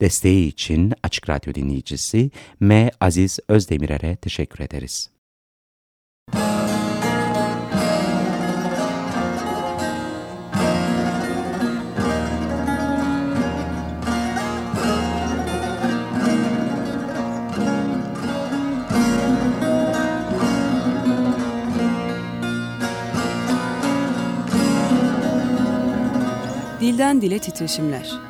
Desteği için Açık Radyo dinleyicisi M. Aziz Özdemirer'e teşekkür ederiz. Dilden Dile Titreşimler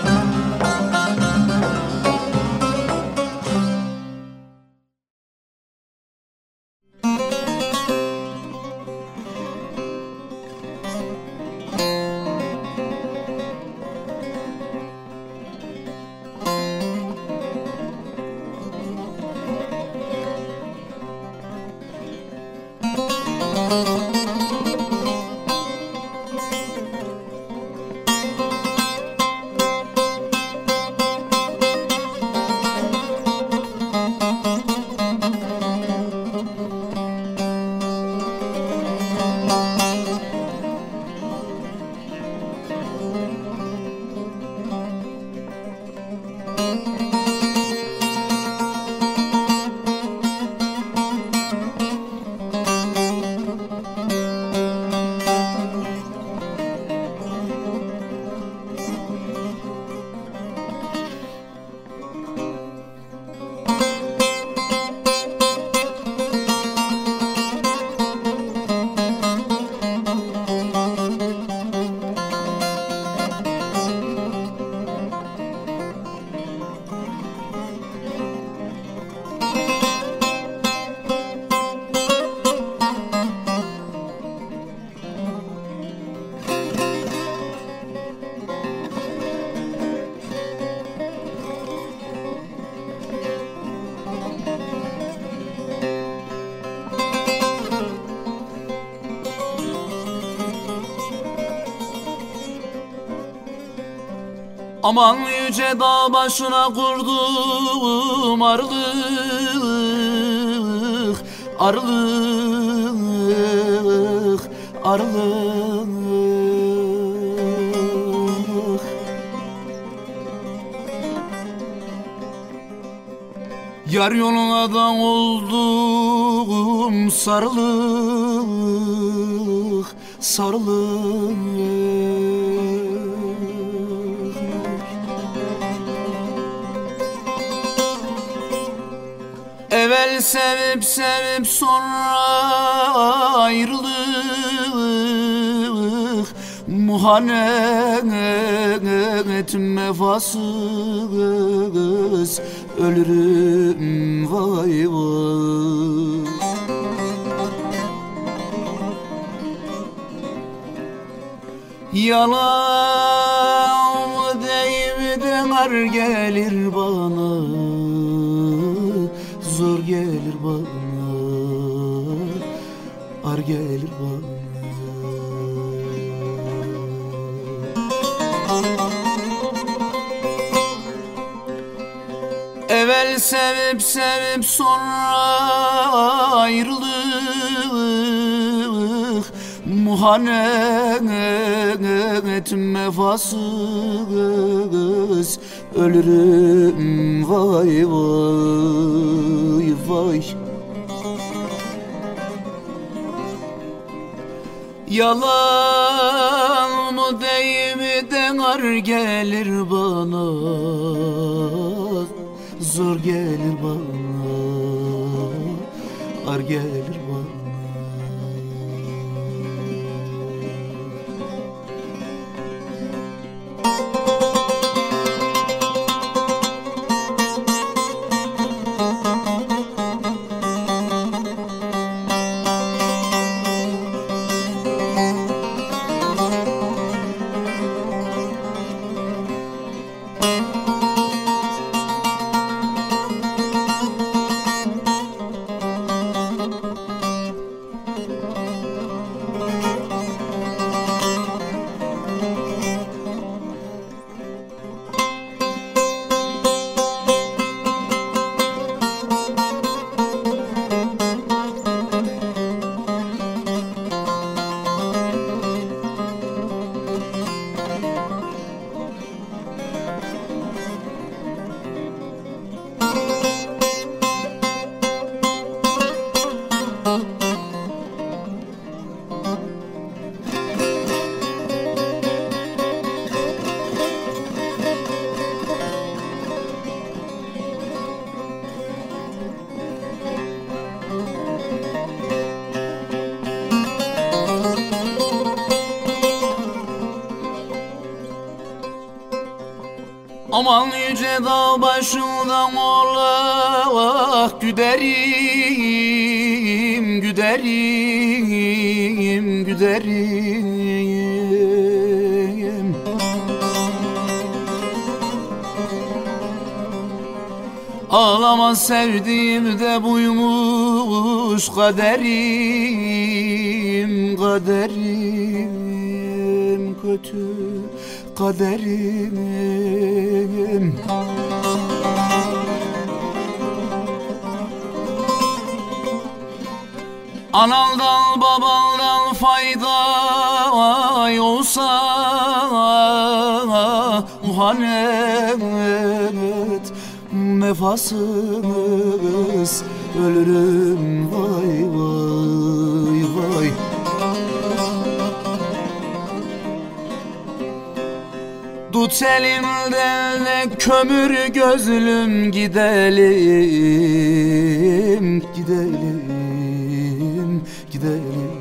Aman yüce dağ başına kurdum arlık Arlık, arlık Yar yoluna da oldum sarılık, sarılık sevip sevip sonra ayrılık. Muhanet mefasız Ölürüm vay vay. Yalan deyip de gelir bana Gelir bana. Evvel sevip sevip sonra ayrılık. Muhanet mefasız Ölürüm vay vay vay Yalan mı değil mi denar gelir bana. Zor gelir bana. Ar gelir dağ başından oğlak Güderim, güderim, güderim. Ağlama sevdiğim de buymuş kaderim, kaderim kaderim Analdan babaldan fayda yoksa muhanet mefasınız ölürüm vay vay Elimden de kömür gözlüm gidelim Gidelim, gidelim.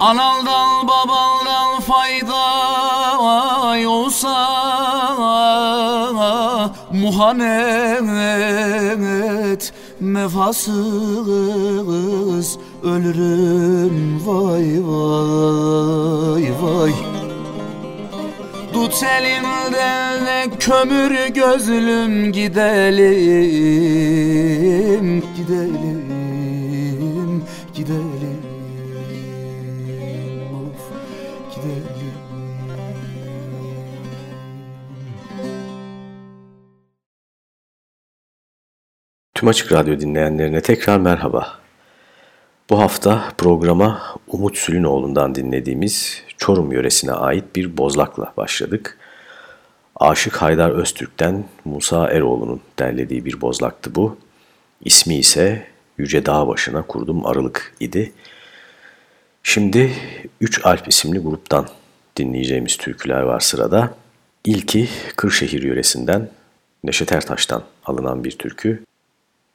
Analdan babaldan fayda yoksa Muhanet mefasız ölürüm vay vay vay. Tut elimden kömür gözlüm gidelim Gidelim, Tüm Açık Radyo dinleyenlerine tekrar merhaba. Bu hafta programa Umut Sülünoğlu'ndan dinlediğimiz Çorum yöresine ait bir bozlakla başladık. Aşık Haydar Öztürk'ten Musa Eroğlu'nun derlediği bir bozlaktı bu. İsmi ise Yüce Dağ Başına Kurdum Arılık idi. Şimdi Üç Alp isimli gruptan dinleyeceğimiz türküler var sırada. İlki Kırşehir yöresinden Neşet Ertaş'tan alınan bir türkü.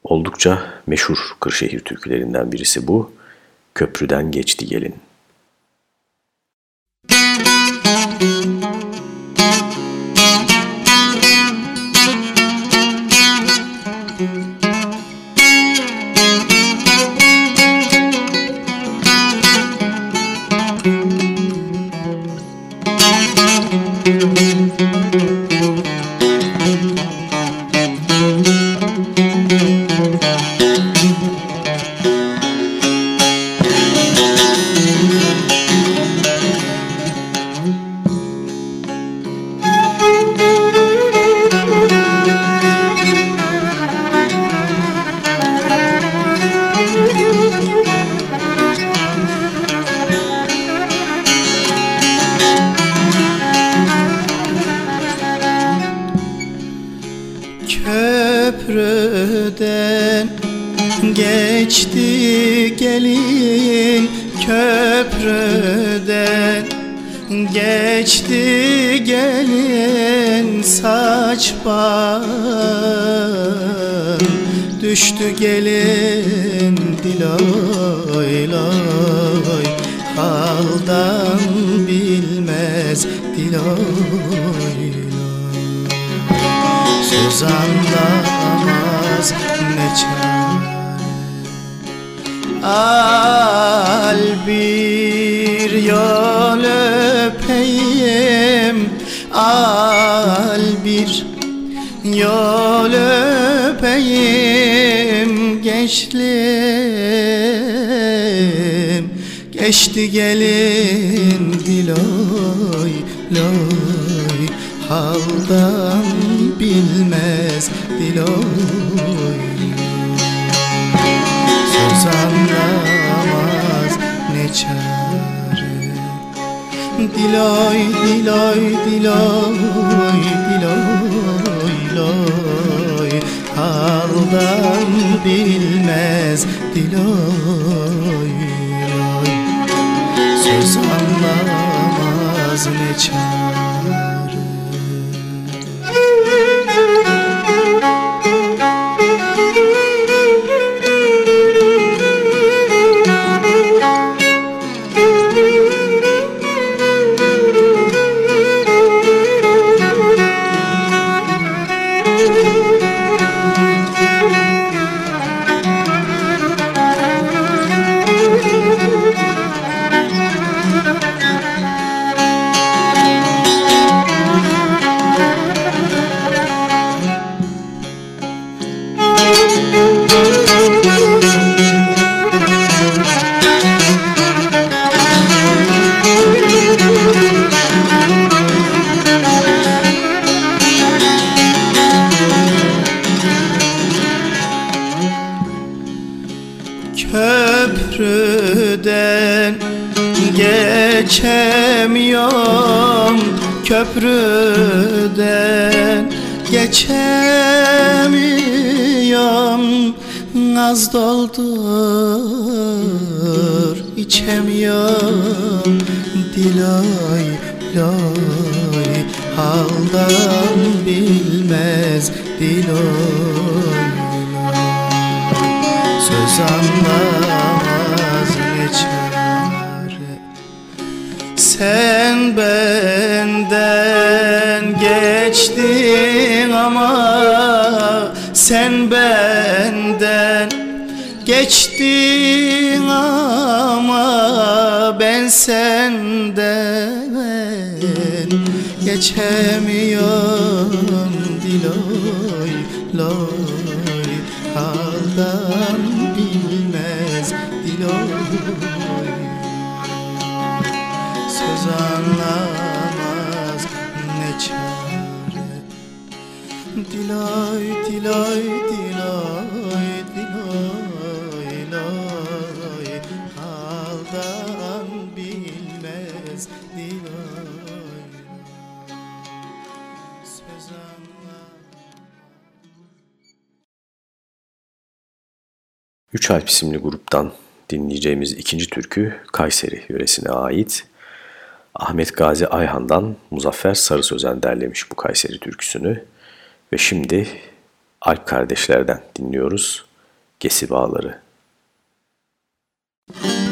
Oldukça meşhur Kırşehir türkülerinden birisi bu. Köprüden geçti gelin. düştü Haldan bilmez dilay Söz anlamaz ne çare. Dilay dilay dilay dilay lay Haldan bilmez dilay lay Söz anlamaz ne çare dilay lay haldan bilmez diloy söz anlamaz geçer sen benden geçtin ama sen benden geçtin ama ben senden geçemiyorum. Diloy loy haldan bilmez diloy. Söz anlamaz ne çare. Dilay dilay Üç Alp isimli gruptan dinleyeceğimiz ikinci türkü Kayseri yöresine ait. Ahmet Gazi Ayhan'dan Muzaffer Sarı Sözen derlemiş bu Kayseri türküsünü. Ve şimdi Alp kardeşlerden dinliyoruz Gesi Bağları. Gesi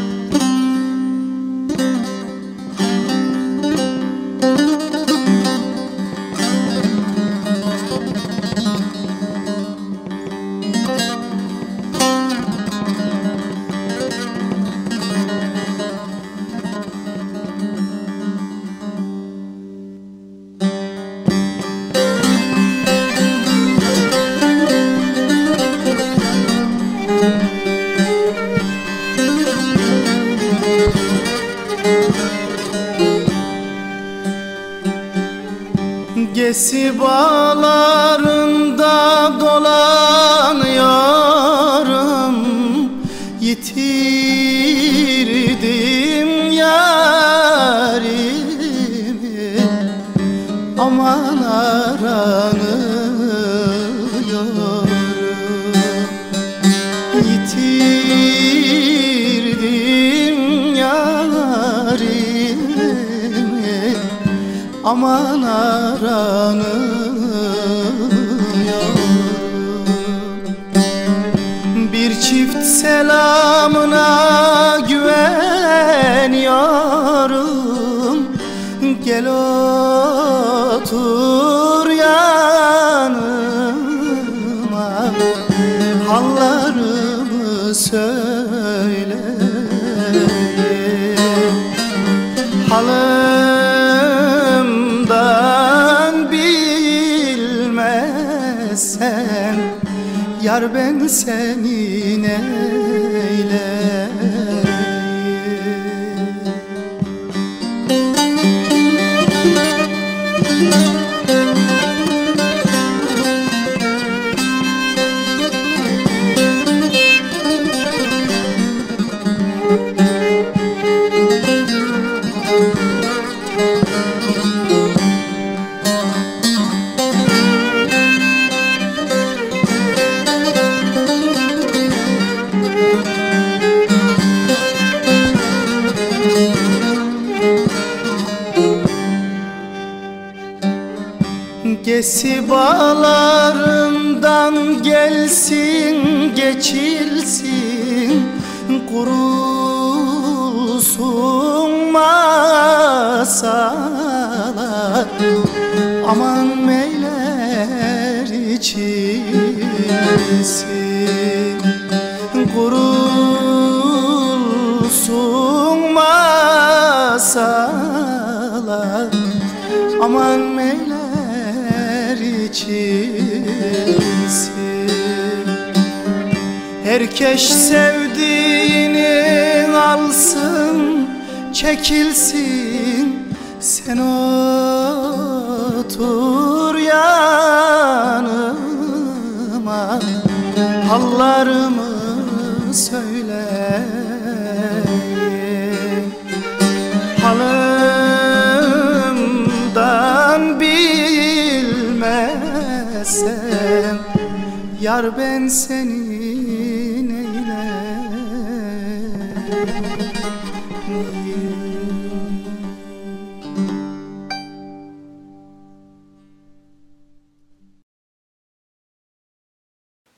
Yar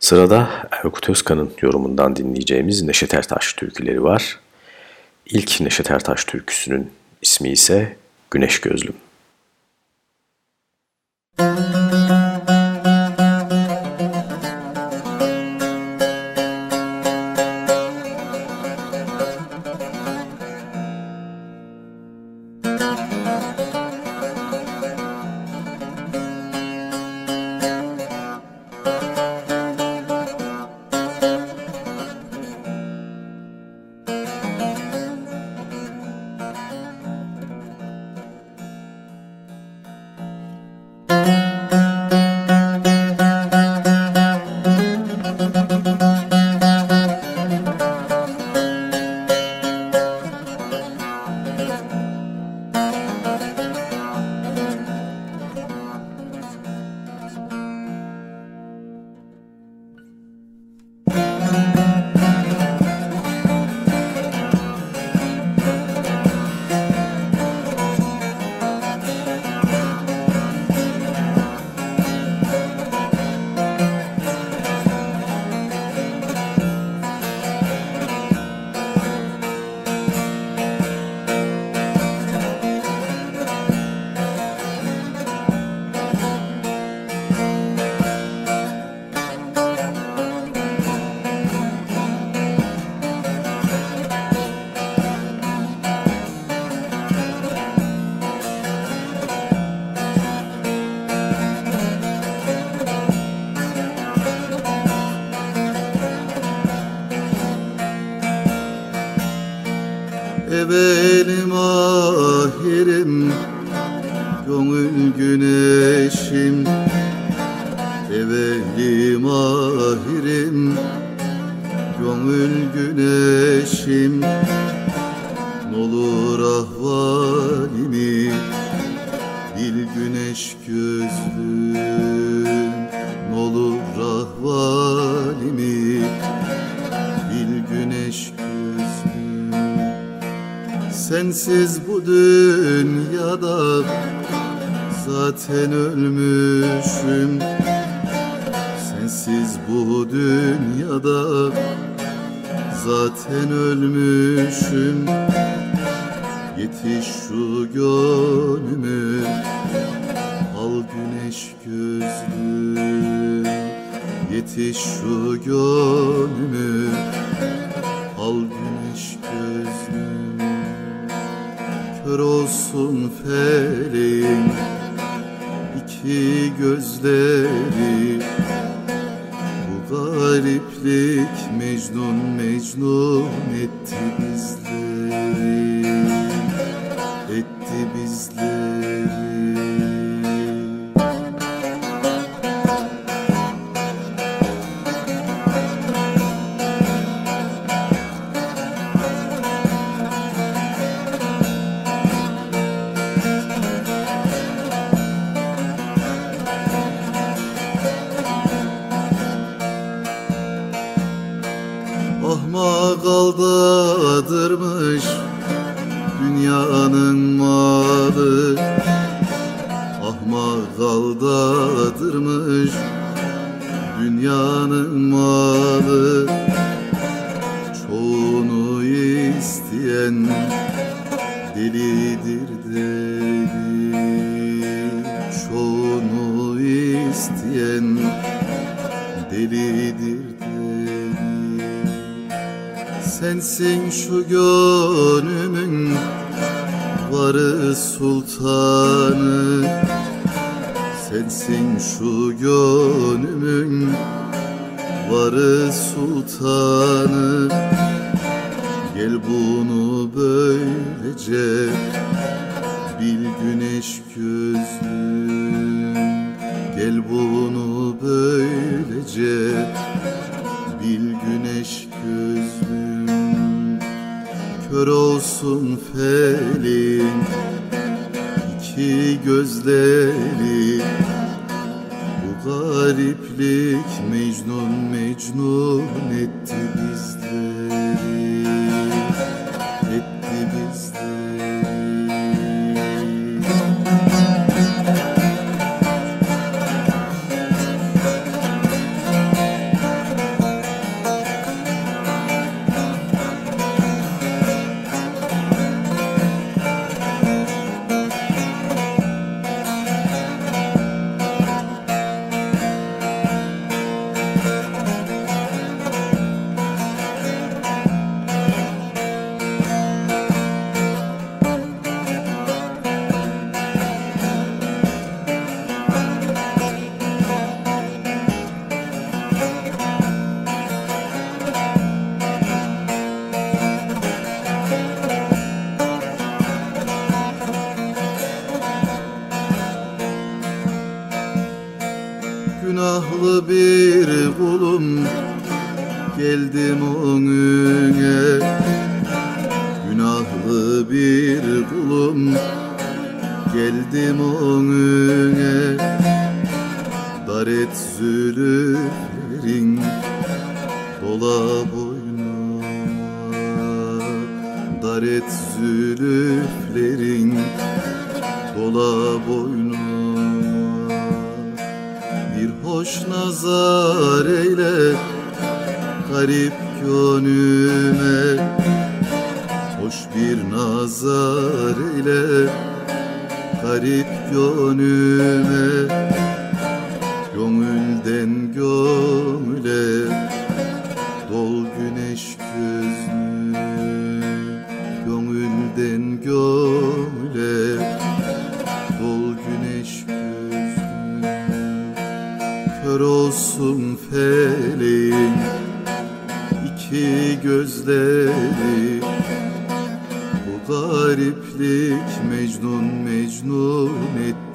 Sırada Erkut Özkan'ın yorumundan dinleyeceğimiz Neşet Ertaş türküleri var. İlk Neşet Ertaş türküsünün ismi ise Güneş Gözlüm. zaten ölmüşüm. Yetiş şu gönlümü Al güneş gözlüm Yetiş şu gönlümü Al güneş gözlüm Kör olsun feleğin iki gözle Gönüle dol güneş gözlü Kör olsun feleğin iki gözleri. Bu gariplik Mecnun Mecnun etti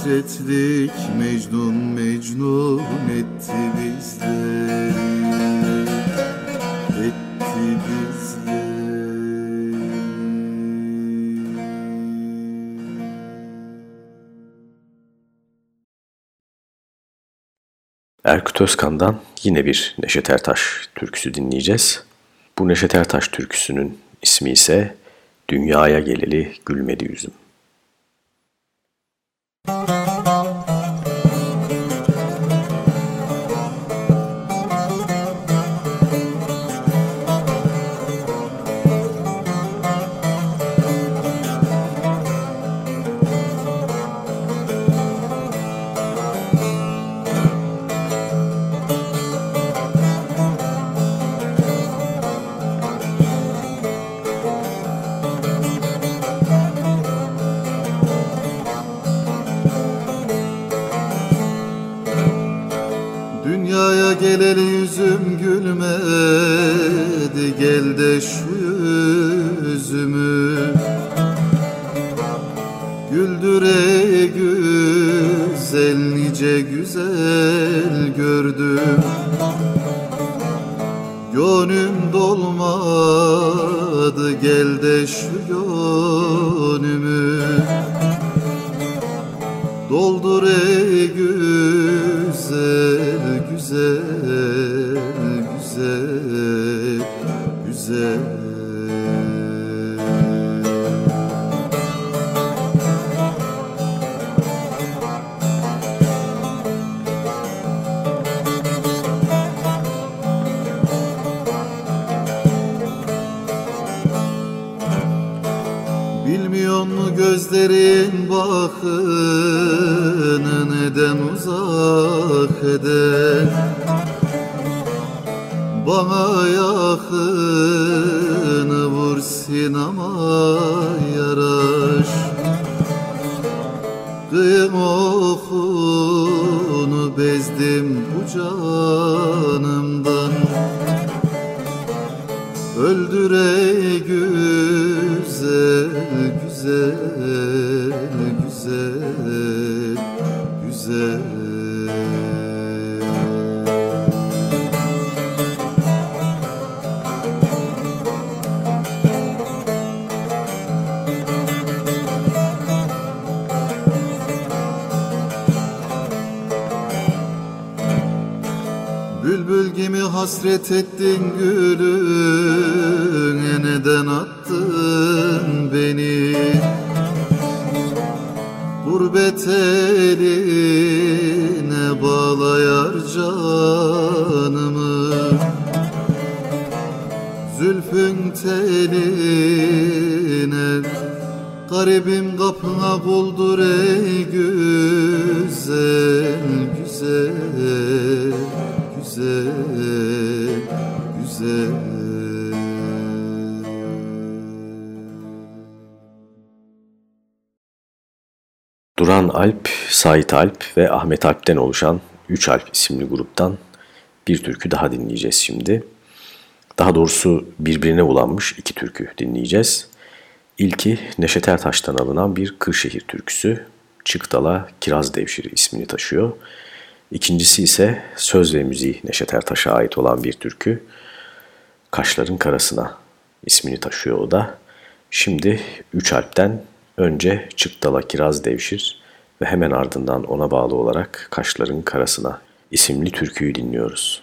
hasretlik Mecnun Mecnun etti bizleri Etti bizleri Erkut Özkan'dan yine bir Neşet Ertaş türküsü dinleyeceğiz. Bu Neşet Ertaş türküsünün ismi ise Dünyaya Geleli Gülmedi Yüzüm. Dünyaya gülmedi Gel de şu yüzümü. Güldüre güzel nice güzel gördüm. Gönlüm dolmadı gel de şu gönlümü. Doldur ey güzel, hasret ettin gülün Neden attın beni? Gurbet eline bağlayar canımı. Zülfün teline Garibim kapına kuldur ey güzel güzel güzel güzel Duran Alp, Sait Alp ve Ahmet Alp'ten oluşan 3 Alp isimli gruptan bir türkü daha dinleyeceğiz şimdi. Daha doğrusu birbirine ulanmış iki türkü dinleyeceğiz. İlki Neşet Ertaş'tan alınan bir Kırşehir türküsü. Çıktala Kiraz Devşiri ismini taşıyor. İkincisi ise söz ve müziği Neşet Ertaş'a ait olan bir türkü. Kaşların Karasına ismini taşıyor o da. Şimdi Üç Alp'ten önce Çıktala Kiraz Devşir ve hemen ardından ona bağlı olarak Kaşların Karasına isimli türküyü dinliyoruz.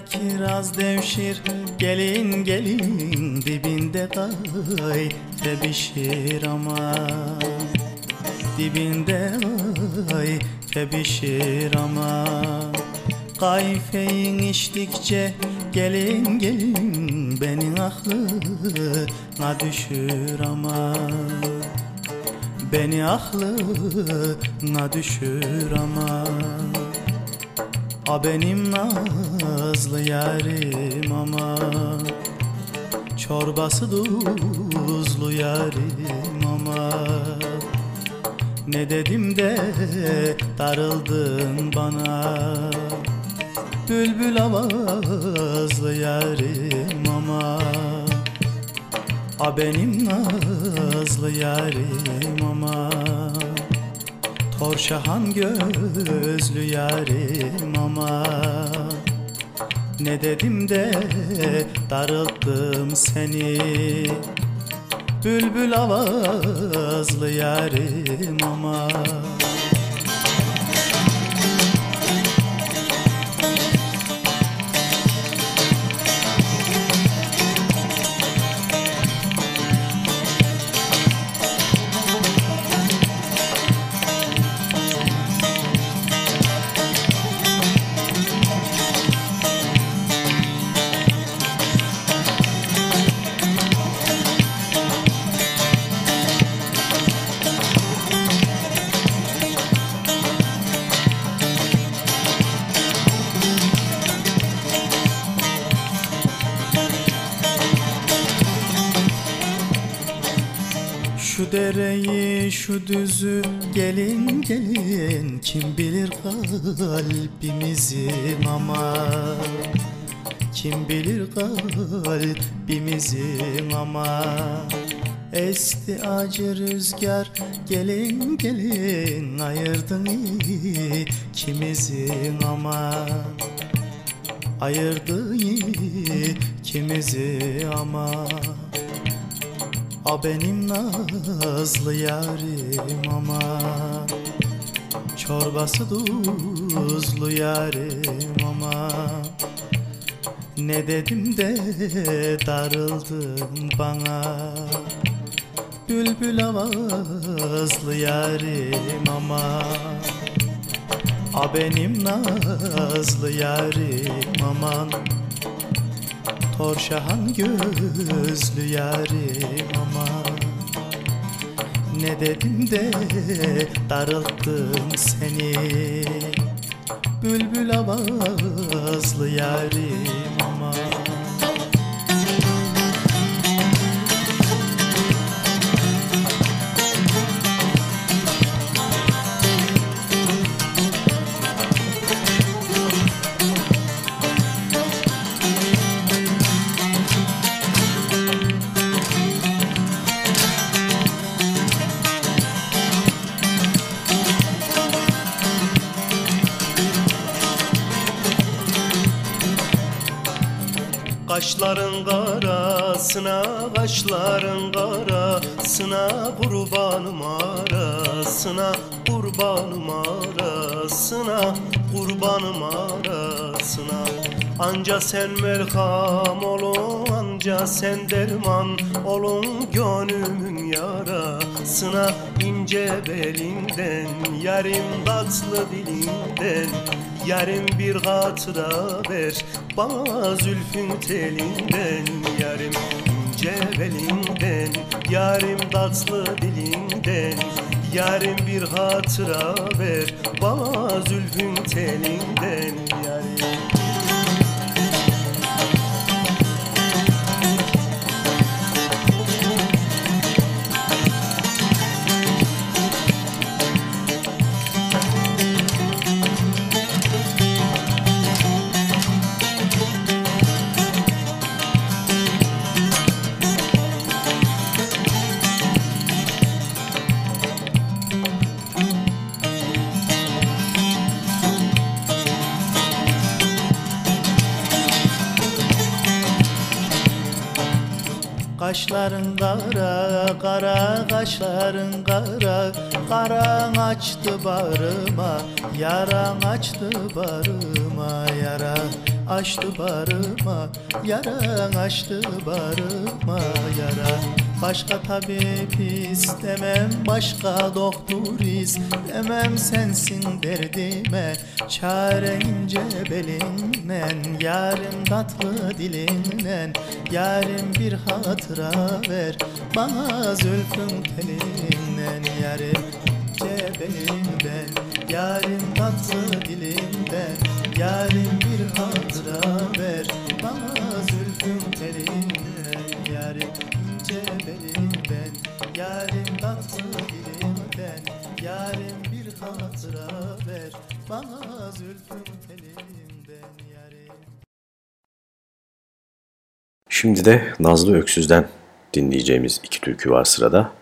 Kiraz devşir Gelin gelin dibinde kay Tebişir ama. Dibinde kay Tebişir ama. Kayfeyin içtikçe Gelin gelin benim aklına düşür ama. Beni aklına düşür ama A benim nazlı yarim ama Çorbası tuzlu yarim ama Ne dedim de darıldın bana? Bülbül avazlı yarim ama A benim nazlı yarim ama Torşahan gözlü yarim ama Ne dedim de darılttım seni? Bülbül avazlı yarim ama dereyi şu düzü gelin gelin Kim bilir kalbimizin ama. Kim bilir kalbimizin ama. Esti acı rüzgar gelin gelin Ayırdın ikimizin ama. Ayırdı ikimizi ama A benim nazlı yarim ama Çorbası tuzlu yarim ama Ne dedim de darıldın bana? Bülbül avazlı yarim ama A benim nazlı yarim aman Torşahan gözlü yarim ama Ne dedim de darılttım seni? Bülbül avazlı yarim ama Kaşların karasına, kaşların karasına Kurbanım arasına, kurbanım arasına Kurbanım arasına Anca sen merham olun, anca sen derman olun Gönlümün yarasına ince belinden Yarim tatlı dilinden. Yarım bir hatıra ver Bana zülfün telinden. Yarım ince belinden Yarım tatlı dilinden. Yarım bir hatıra ver Bana zülfün telinden. Yarım Kaşların kara, kara kaşların kara Karan açtı barıma, yaran açtı barıma. Yara açtı barıma, yaran açtı barıma. Yara Başka tabip istemem, başka doktor istemem. Sensin derdime, çare ince belinden Yarim tatlı dilinden, yarim bir hatıra ver Bana zülfün telinden, yarim ince belinden Yarim tatlı dilinden, yarim bir hatıra ver Bana zülfün telinden, yarim ince belinden Yarim tatlı dilimden Yarim bir hatıra ver Bana zülfün telinden yarim Şimdi de Nazlı Öksüz'den dinleyeceğimiz iki türkü var sırada.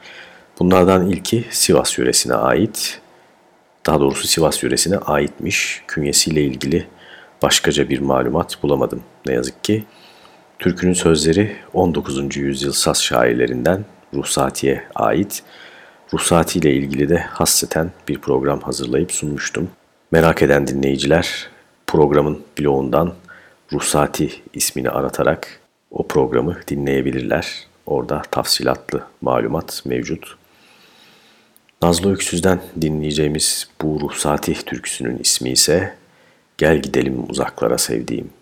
Bunlardan ilki Sivas yöresine ait. Daha doğrusu Sivas yöresine aitmiş. Künyesiyle ilgili başkaca bir malumat bulamadım ne yazık ki. Türkünün sözleri 19. yüzyıl Saz şairlerinden Ruhsati'ye ait. Ruhsati ile ilgili de hasseten bir program hazırlayıp sunmuştum. Merak eden dinleyiciler programın bloğundan Ruhsati ismini aratarak o programı dinleyebilirler. Orada tafsilatlı malumat mevcut. Nazlı Öksüz'den dinleyeceğimiz bu Ruhsati türküsünün ismi ise Gel Gidelim Uzaklara Sevdiğim.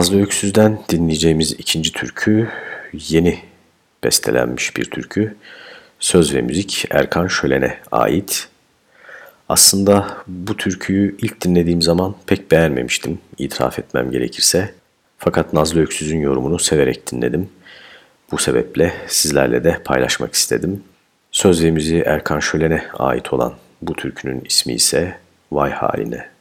Nazlı Öksüz'den dinleyeceğimiz ikinci türkü yeni bestelenmiş bir türkü. Söz ve müzik Erkan Şölen'e ait. Aslında bu türküyü ilk dinlediğim zaman pek beğenmemiştim, itiraf etmem gerekirse. Fakat Nazlı Öksüz'ün yorumunu severek dinledim. Bu sebeple sizlerle de paylaşmak istedim. Söz ve müziği Erkan Şölen'e ait olan bu türkünün ismi ise Vay Haline.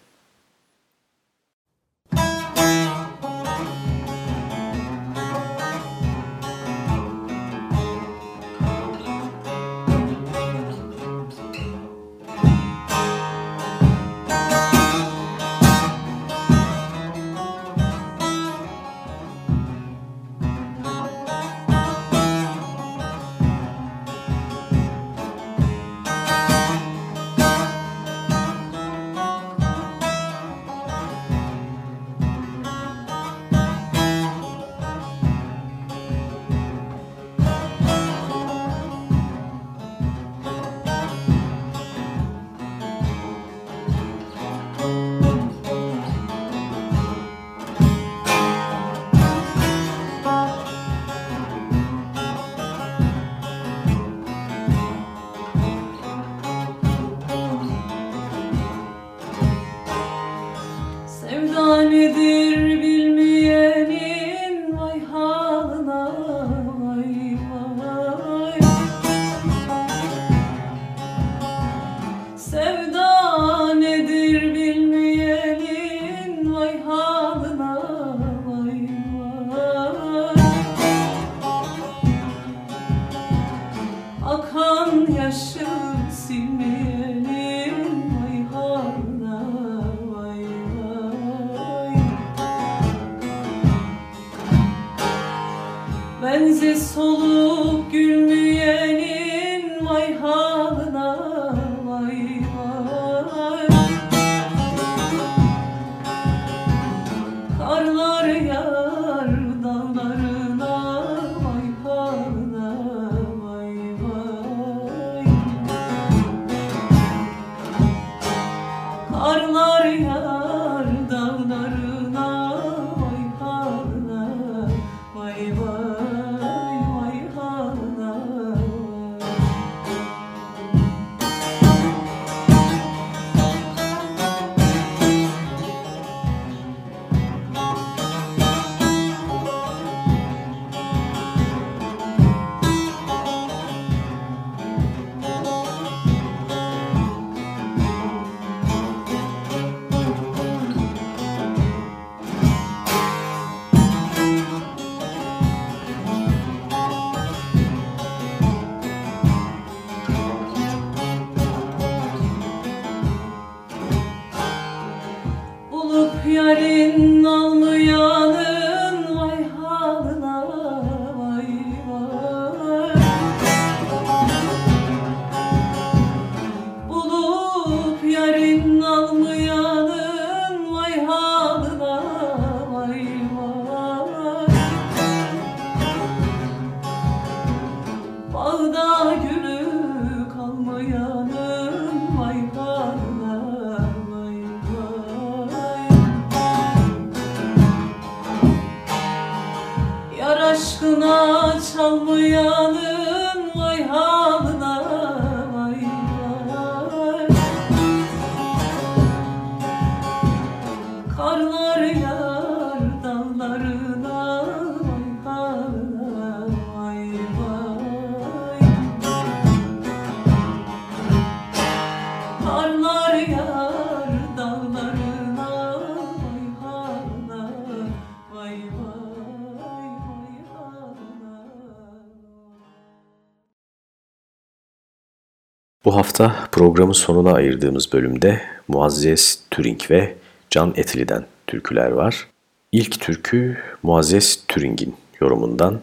Bu hafta programın sonuna ayırdığımız bölümde Muazzez Türing ve Can Etli'den türküler var. İlk türkü Muazzez Türing'in yorumundan.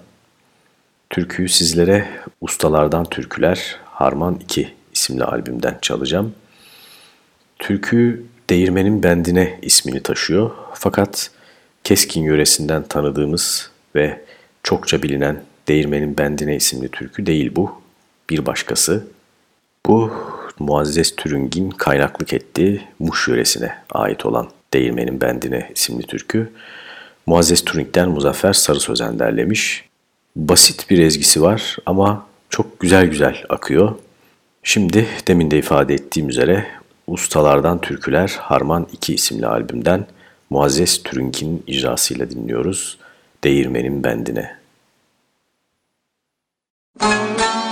Türküyü sizlere Ustalardan Türküler Harman 2 isimli albümden çalacağım. Türkü Değirmenin Bendine ismini taşıyor fakat Keskin yöresinden tanıdığımız ve çokça bilinen Değirmenin Bendine isimli türkü değil bu. Bir başkası bu Muazzez Türüng'in kaynaklık ettiği Muş yöresine ait olan Değirmenin Bendine isimli türkü. Muazzez Türüng'den Muzaffer Sarı Sözen derlemiş. Basit bir ezgisi var ama çok güzel güzel akıyor. Şimdi demin de ifade ettiğim üzere Ustalardan Türküler Harman 2 isimli albümden Muazzez Türüng'in icrasıyla dinliyoruz. Değirmenin Bendine. Müzik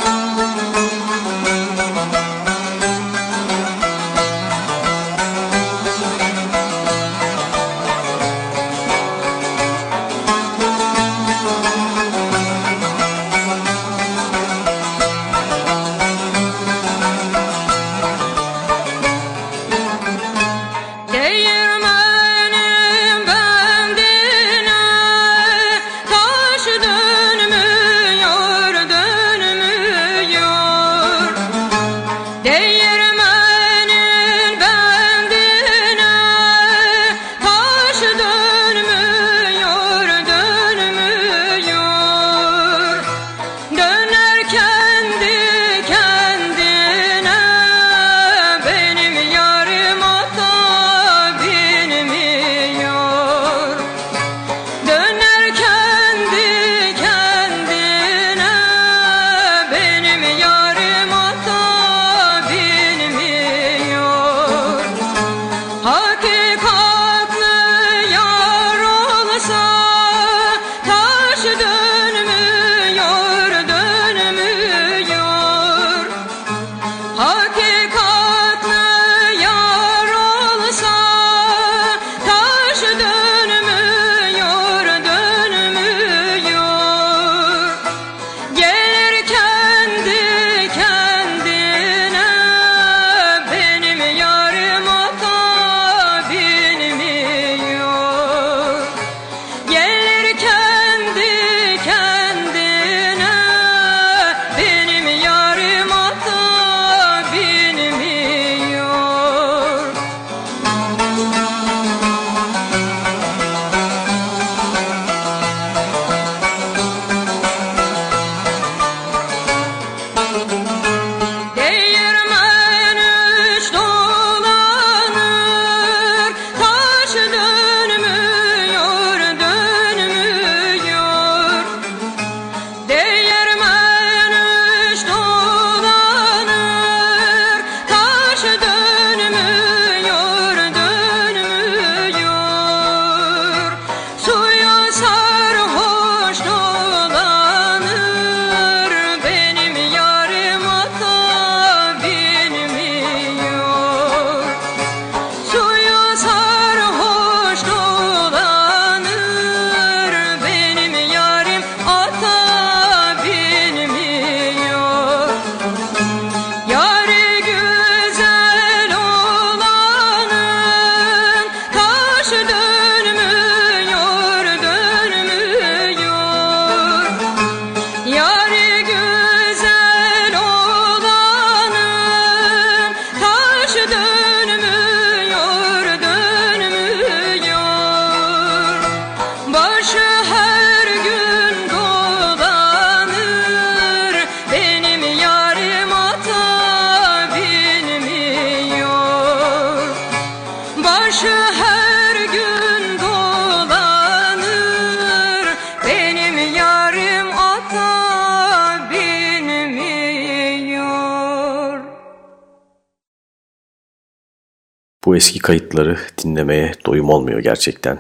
kayıtları dinlemeye doyum olmuyor gerçekten.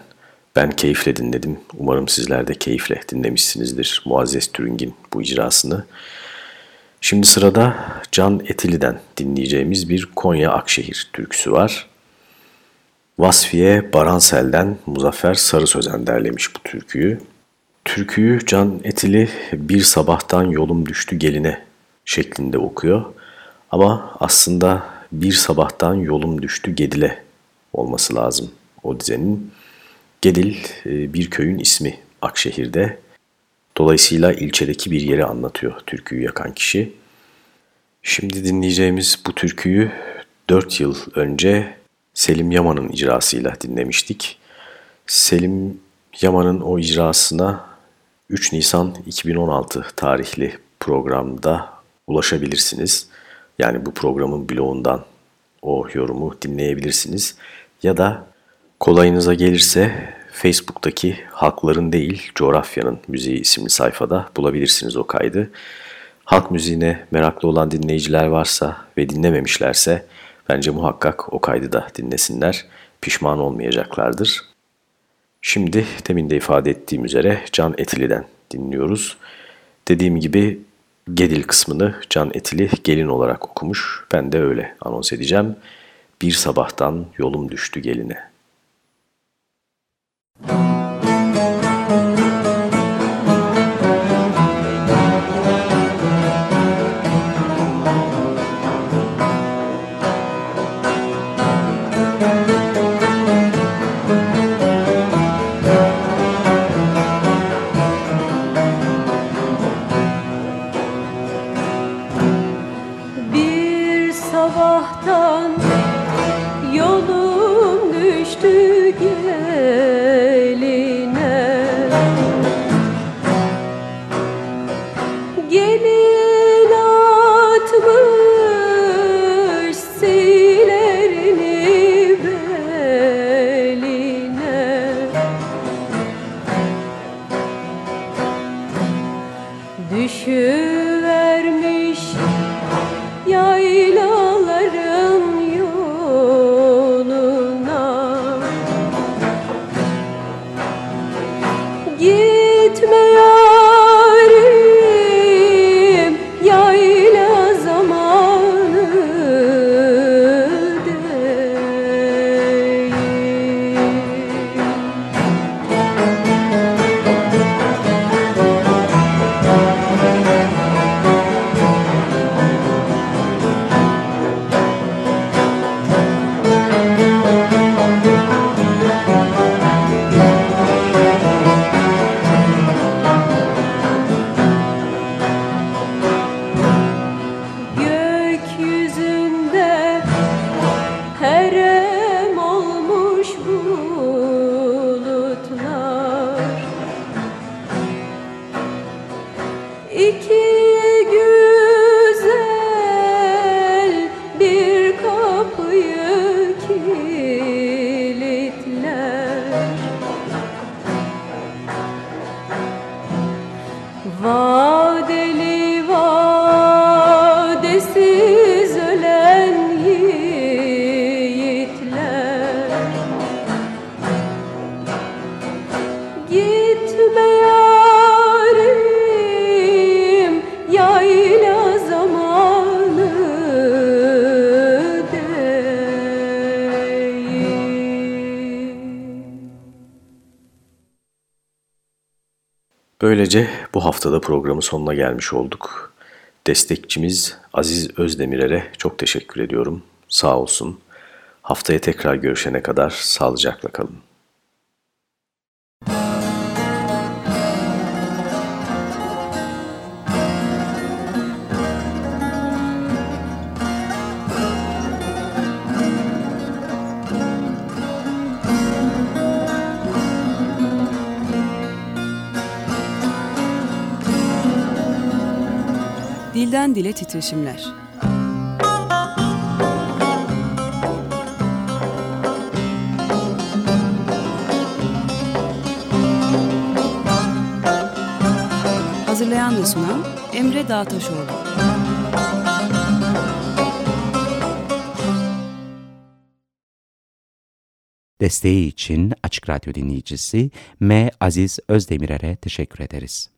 Ben keyifle dinledim. Umarım sizler de keyifle dinlemişsinizdir Muazzez Türüng'in bu icrasını. Şimdi sırada Can Etili'den dinleyeceğimiz bir Konya Akşehir türküsü var. Vasfiye Baransel'den Muzaffer Sarı Sözen derlemiş bu türküyü. Türküyü Can Etili bir sabahtan yolum düştü geline şeklinde okuyor. Ama aslında bir sabahtan yolum düştü Gedil'e olması lazım o dizenin. Gedil e, bir köyün ismi Akşehir'de. Dolayısıyla ilçedeki bir yeri anlatıyor türküyü yakan kişi. Şimdi dinleyeceğimiz bu türküyü 4 yıl önce Selim Yaman'ın icrasıyla dinlemiştik. Selim Yaman'ın o icrasına 3 Nisan 2016 tarihli programda ulaşabilirsiniz. Yani bu programın bloğundan o yorumu dinleyebilirsiniz. Ya da kolayınıza gelirse Facebook'taki Halkların Değil Coğrafyanın Müziği isimli sayfada bulabilirsiniz o kaydı. Halk müziğine meraklı olan dinleyiciler varsa ve dinlememişlerse bence muhakkak o kaydı da dinlesinler. Pişman olmayacaklardır. Şimdi demin de ifade ettiğim üzere Can Etili'den dinliyoruz. Dediğim gibi Gedil kısmını Can Etili gelin olarak okumuş. Ben de öyle anons edeceğim. Bir sabahtan yolum düştü geline. Müzik you. Böylece bu haftada programın sonuna gelmiş olduk. Destekçimiz Aziz Özdemirer'e çok teşekkür ediyorum. Sağ olsun. Haftaya tekrar görüşene kadar sağlıcakla kalın. Dilden dile titreşimler. Hazırlayan ve sunan Emre Dağtaşoğlu. Desteği için Açık Radyo dinleyicisi M. Aziz Özdemirer'e teşekkür ederiz.